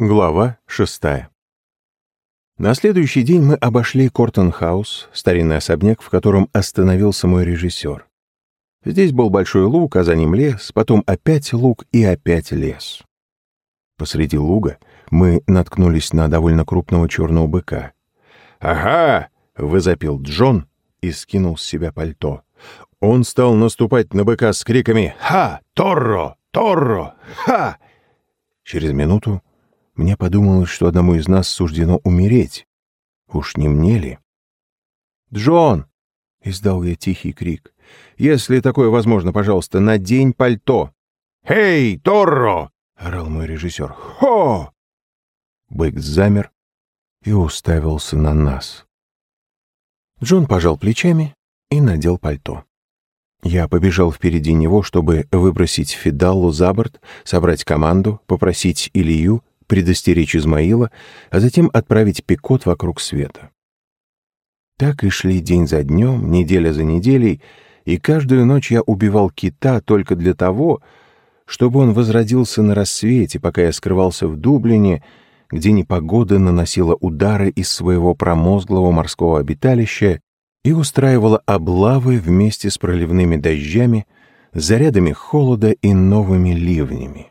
Глава шестая. На следующий день мы обошли Кортон-хаус, старинный особняк, в котором остановился мой режиссер. Здесь был большой луг, а за ним лес, потом опять луг и опять лес. Посреди луга мы наткнулись на довольно крупного черного быка. «Ага!» — возопил Джон и скинул с себя пальто. Он стал наступать на быка с криками «Ха! Toro! Toro! Ха!» Через минуту мне подумалось, что одному из нас суждено умереть. Уж не мне ли? «Джон!» — издал я тихий крик. «Если такое возможно, пожалуйста, надень пальто!» «Эй, Торро!» — орал мой режиссер. «Хо!» Бык замер и уставился на нас. Джон пожал плечами и надел пальто. Я побежал впереди него, чтобы выбросить Фидаллу за борт, собрать команду, попросить Илью предостеречь Измаила, а затем отправить Пикот вокруг света. Так и шли день за днем, неделя за неделей, и каждую ночь я убивал кита только для того, чтобы он возродился на рассвете, пока я скрывался в Дублине, где непогода наносила удары из своего промозглого морского обиталища и устраивала облавы вместе с проливными дождями, зарядами холода и новыми ливнями.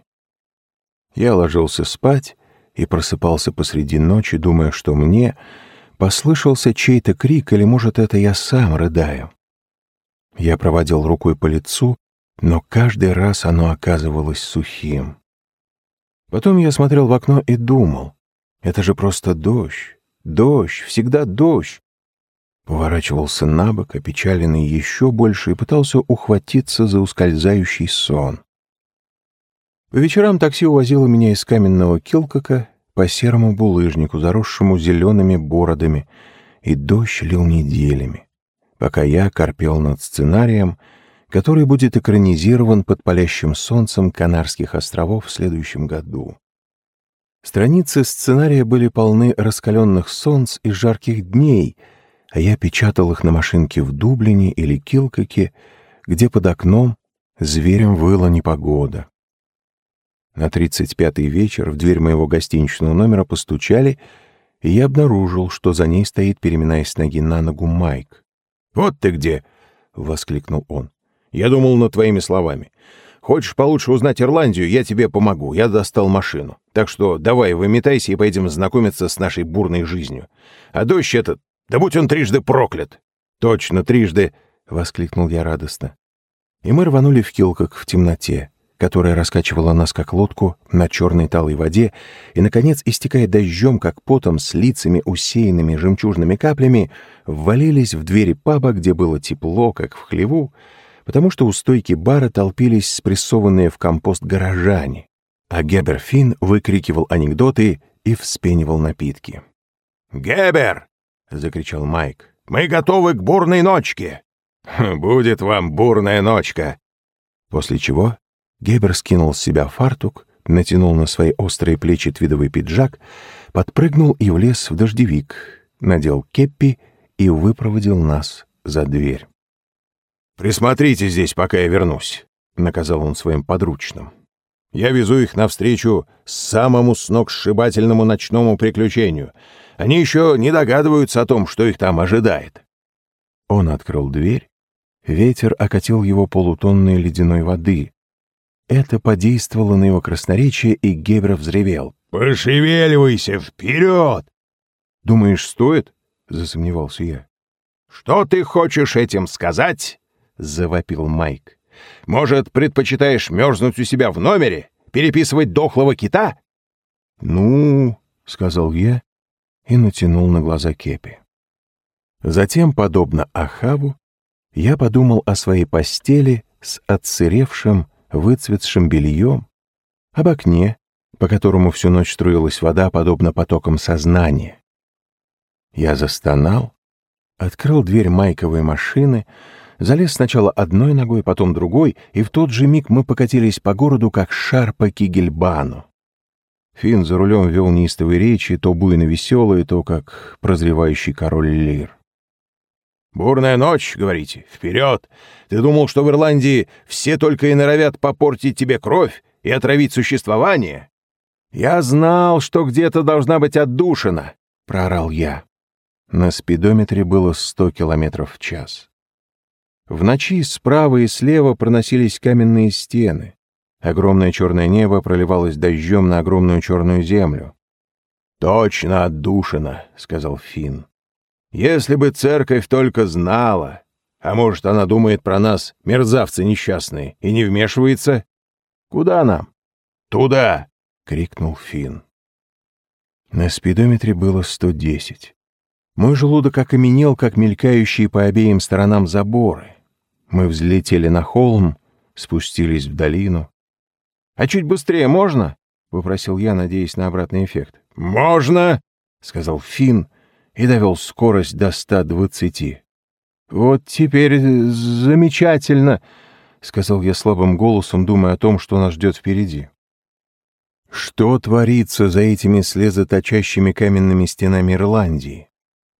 Я ложился спать и просыпался посреди ночи, думая, что мне послышался чей-то крик, или, может, это я сам рыдаю. Я проводил рукой по лицу, но каждый раз оно оказывалось сухим. Потом я смотрел в окно и думал, это же просто дождь, дождь, всегда дождь. Поворачивался на бок, опечаленный еще больше, и пытался ухватиться за ускользающий сон. По вечерам такси увозило меня из каменного Килкока по серому булыжнику, заросшему зелеными бородами, и дождь лил неделями, пока я корпел над сценарием, который будет экранизирован под палящим солнцем Канарских островов в следующем году. Страницы сценария были полны раскаленных солнц и жарких дней, а я печатал их на машинке в Дублине или Килкоке, где под окном зверем выла непогода. На тридцать пятый вечер в дверь моего гостиничного номера постучали, и я обнаружил, что за ней стоит, переминаясь с ноги на ногу, Майк. «Вот ты где!» — воскликнул он. «Я думал над твоими словами. Хочешь получше узнать Ирландию, я тебе помогу. Я достал машину. Так что давай, выметайся и пойдем знакомиться с нашей бурной жизнью. А дождь этот, да будь он трижды проклят!» «Точно, трижды!» — воскликнул я радостно. И мы рванули в килках в темноте которая раскачивала нас как лодку на черной талой воде, и, наконец, истекая дождем, как потом, с лицами, усеянными жемчужными каплями, ввалились в двери паба, где было тепло, как в хлеву, потому что у стойки бара толпились спрессованные в компост горожане, а Гебер Финн выкрикивал анекдоты и вспенивал напитки. «Гебер!» — закричал Майк. «Мы готовы к бурной ночке!» «Будет вам бурная ночка!» После чего Гебер скинул с себя фартук, натянул на свои острые плечи твидовый пиджак, подпрыгнул и влез в дождевик, надел кеппи и выпроводил нас за дверь. «Присмотрите здесь, пока я вернусь», — наказал он своим подручным. «Я везу их навстречу самому сногсшибательному ночному приключению. Они еще не догадываются о том, что их там ожидает». Он открыл дверь. Ветер окатил его полутонной ледяной воды, это подействовало на его красноречие, и Гебер взревел. «Пошевеливайся! Вперед!» «Думаешь, стоит?» — засомневался я. «Что ты хочешь этим сказать?» — завопил Майк. «Может, предпочитаешь мерзнуть у себя в номере? Переписывать дохлого кита?» «Ну...» — сказал я и натянул на глаза кепи. Затем, подобно Ахаву, я подумал о своей постели с отсыревшим, выцветшим бельем, об окне, по которому всю ночь струилась вода, подобно потокам сознания. Я застонал, открыл дверь майковой машины, залез сначала одной ногой, потом другой, и в тот же миг мы покатились по городу, как шар по Кигельбану. Финн за рулем вел неистовые речи, то буйно веселые, то как прозревающий король Лир. «Бурная ночь, говорите? Вперед! Ты думал, что в Ирландии все только и норовят попортить тебе кровь и отравить существование? «Я знал, что где-то должна быть отдушина!» — проорал я. На спидометре было 100 километров в час. В ночи справа и слева проносились каменные стены. Огромное черное небо проливалось дождем на огромную черную землю. «Точно отдушина», — сказал Финн. «Если бы церковь только знала, а может, она думает про нас, мерзавцы несчастные, и не вмешивается? Куда нам?» «Туда!» — крикнул Финн. На спидометре было 110. Мой желудок окаменел, как мелькающие по обеим сторонам заборы. Мы взлетели на холм, спустились в долину. «А чуть быстрее можно?» — попросил я, надеясь на обратный эффект. «Можно!» — сказал Финн и довел скорость до 120. «Вот теперь замечательно!» — сказал я слабым голосом, думая о том, что нас ждет впереди. Что творится за этими слезоточащими каменными стенами Ирландии?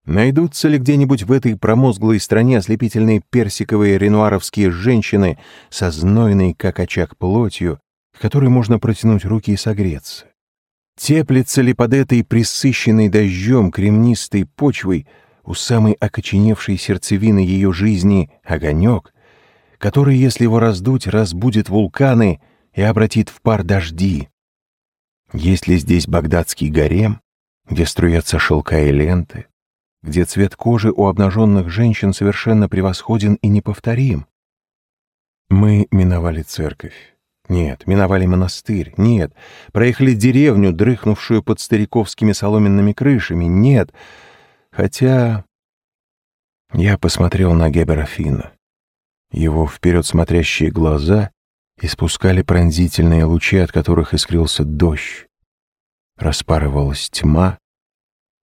Найдутся ли где-нибудь в этой промозглой стране ослепительные персиковые ренуаровские женщины со знойной, как очаг, плотью, к которой можно протянуть руки и согреться? Теплится ли под этой присыщенной дождем кремнистой почвой у самой окоченевшей сердцевины ее жизни огонек, который, если его раздуть, разбудит вулканы и обратит в пар дожди? Есть ли здесь багдадский гарем, где струятся шелка и ленты, где цвет кожи у обнаженных женщин совершенно превосходен и неповторим. Мы миновали церковь. Нет, миновали монастырь. Нет, проехали деревню, дрыхнувшую под стариковскими соломенными крышами. Нет, хотя... Я посмотрел на Гебера Финна. Его вперед смотрящие глаза испускали пронзительные лучи, от которых искрился дождь. Распарывалась тьма,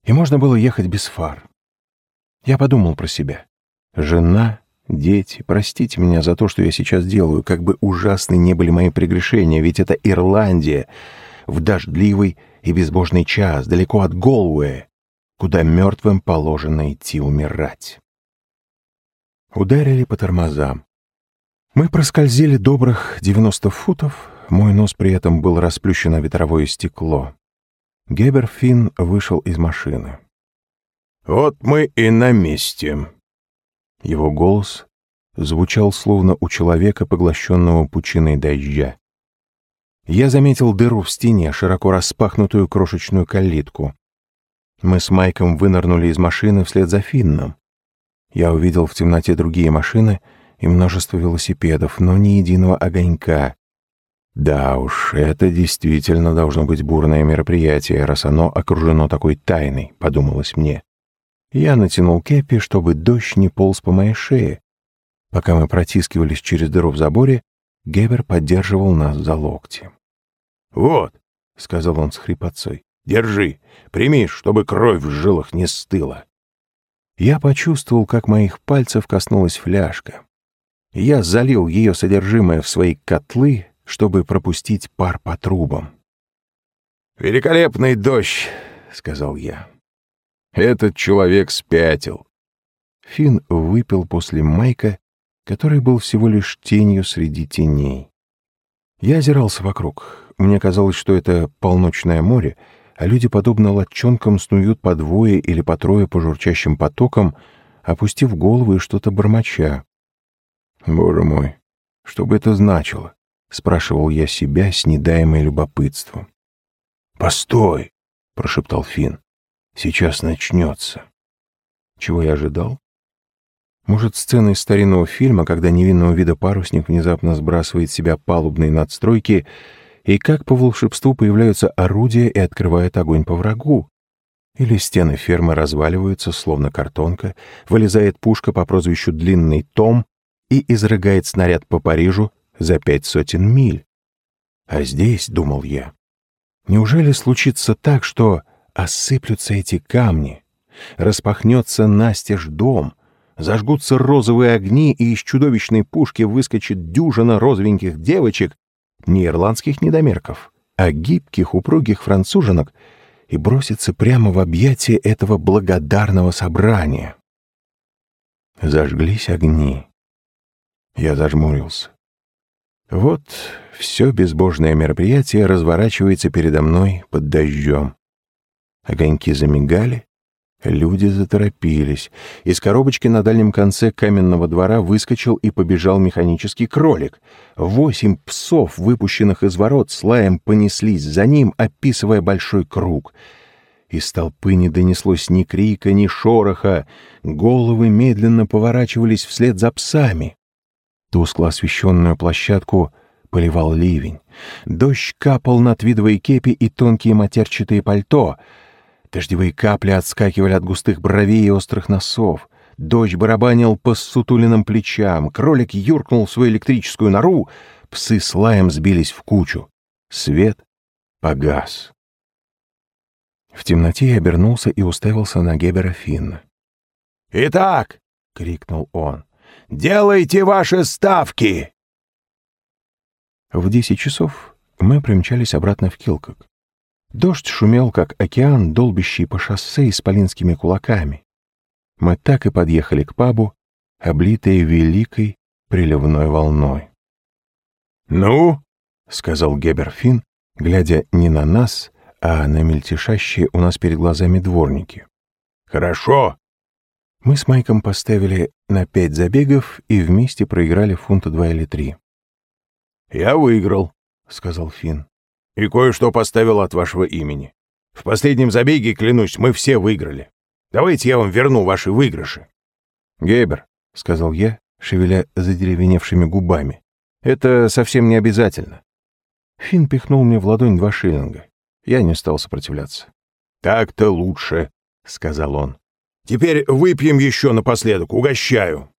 и можно было ехать без фар. Я подумал про себя. Жена, дети, простите меня за то, что я сейчас делаю, как бы ужасны не были мои прегрешения, ведь это Ирландия, в дождливый и безбожный час, далеко от Голуэ, куда мертвым положено идти умирать. Ударили по тормозам. Мы проскользили добрых 90 футов, мой нос при этом был расплющен на ветровое стекло. Геберфин вышел из машины. «Вот мы и на месте». Его голос звучал словно у человека, поглощенного пучиной дождя. Я заметил дыру в стене, широко распахнутую крошечную калитку. Мы с Майком вынырнули из машины вслед за Финном. Я увидел в темноте другие машины и множество велосипедов, но ни единого огонька. Да уж, это действительно должно быть бурное мероприятие, раз оно окружено такой тайной, подумалось мне. Я натянул кепи, чтобы дождь не полз по моей шее. Пока мы протискивались через дыру в заборе, Гебер поддерживал нас за локти. «Вот», — сказал он с хрипотцой, — «держи, прими, чтобы кровь в жилах не стыла». Я почувствовал, как моих пальцев коснулась фляжка. Я залил ее содержимое в свои котлы, чтобы пропустить пар по трубам. «Великолепный дождь», — сказал я. «Этот человек спятил». Финн выпил после Майка, который был всего лишь тенью среди теней. Я озирался вокруг. Мне казалось, что это полночное море, а люди, подобно лодчонкам, снуют по двое или по трое по журчащим потокам, опустив головы и что-то бормоча. Боже мой, что бы это значило? — спрашивал я себя с недаемой любопытством. «Постой!» — прошептал Финн. «Сейчас начнется». Чего я ожидал? Может, сцена из старинного фильма, когда невинного вида парусник внезапно сбрасывает с себя палубные надстройки, и как по волшебству появляются орудия и открывает огонь по врагу? Или стены фермы разваливаются, словно картонка, вылезает пушка по прозвищу «Длинный Том» и изрыгает снаряд по Парижу, за пять сотен миль. А здесь, — думал я, — неужели случится так, что осыплются эти камни, распахнется настежь дом, зажгутся розовые огни, и из чудовищной пушки выскочит дюжина розовеньких девочек, не ирландских недомерков, а гибких, упругих француженок, и бросится прямо в объятия этого благодарного собрания. Зажглись огни. Я зажмурился. Вот все безбожное мероприятие разворачивается передо мной под дождем. Огоньки замигали, люди заторопились. Из коробочки на дальнем конце каменного двора выскочил и побежал механический кролик. Восемь псов, выпущенных из ворот, с лаем понеслись за ним, описывая большой круг. Из толпы не донеслось ни крика, ни шороха. Головы медленно поворачивались вслед за псами. Тускло освещенную площадку поливал ливень. Дождь капал на твидовые кепи и тонкие матерчатые пальто. Дождевые капли отскакивали от густых бровей и острых носов. Дождь барабанил по сутулиным плечам. Кролик юркнул в свою электрическую нору. Псы с лаем сбились в кучу. Свет погас. В темноте я обернулся и уставился на Гебера Финна. «Итак!» — крикнул он. Делайте ваши ставки!» В десять часов мы примчались обратно в Килкок. Дождь шумел, как океан, долбящий по шоссе исполинскими кулаками. Мы так и подъехали к пабу, облитые великой приливной волной. «Ну?» — сказал Геберфин, глядя не на нас, а на мельтешащие у нас перед глазами дворники. «Хорошо. Мы с Майком поставили на пять забегов и вместе проиграли фунта два или три. «Я выиграл», — сказал Финн. «И кое-что поставил от вашего имени. В последнем забеге, клянусь, мы все выиграли. Давайте я вам верну ваши выигрыши». «Гейбер», — сказал я, шевеля задеревеневшими губами, — «это совсем не обязательно». Финн пихнул мне в ладонь два шиллинга. Я не стал сопротивляться. «Так-то лучше», — сказал он. Теперь выпьем еще напоследок, угощаю».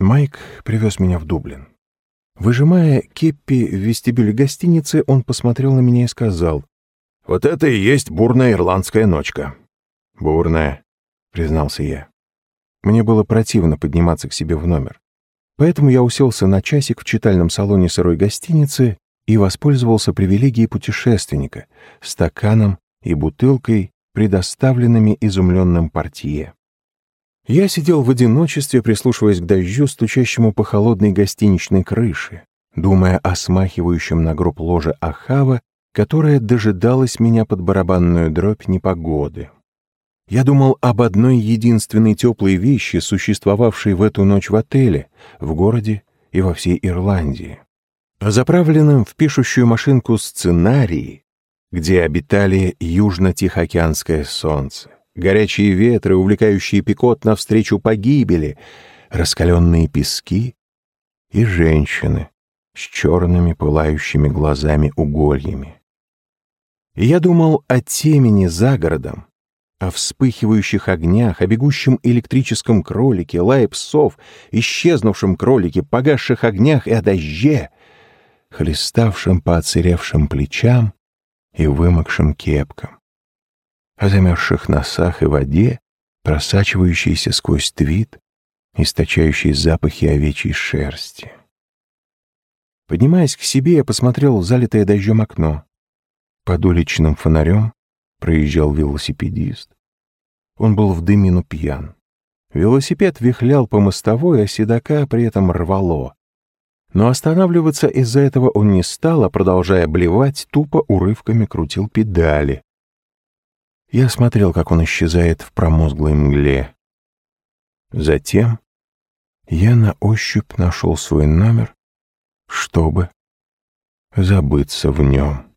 Майк привез меня в Дублин. Выжимая кеппи в вестибюле гостиницы, он посмотрел на меня и сказал, «Вот это и есть бурная ирландская ночка». «Бурная», — признался я. Мне было противно подниматься к себе в номер. Поэтому я уселся на часик в читальном салоне сырой гостиницы и воспользовался привилегией путешественника, стаканом и бутылкой предоставленными изумленным портье. Я сидел в одиночестве, прислушиваясь к дождю, стучащему по холодной гостиничной крыше, думая о смахивающем на гроб ложе Ахава, которая дожидалась меня под барабанную дробь непогоды. Я думал об одной единственной теплой вещи, существовавшей в эту ночь в отеле, в городе и во всей Ирландии. О заправленном в пишущую машинку сценарии, где обитали южно-тихоокеанское солнце, горячие ветры, увлекающие пикот навстречу погибели, раскаленные пески и женщины с черными пылающими глазами угольями. Я думал о темени за городом, о вспыхивающих огнях, о бегущем электрическом кролике, лае псов, исчезнувшем кролике, погасших огнях и о дожде, хлеставшем по оцеревшим плечам и вымокшим кепкам, о замерзших носах и воде, просачивающейся сквозь твит, источающей запахи овечьей шерсти. Поднимаясь к себе, я посмотрел в залитое дождем окно. Под уличным фонарем проезжал велосипедист. Он был в дымину пьян. Велосипед вихлял по мостовой, а седока при этом рвало. Но останавливаться из-за этого он не стал, а, продолжая блевать, тупо урывками крутил педали. Я смотрел, как он исчезает в промозглой мгле. Затем я на ощупь нашел свой номер, чтобы забыться в нем.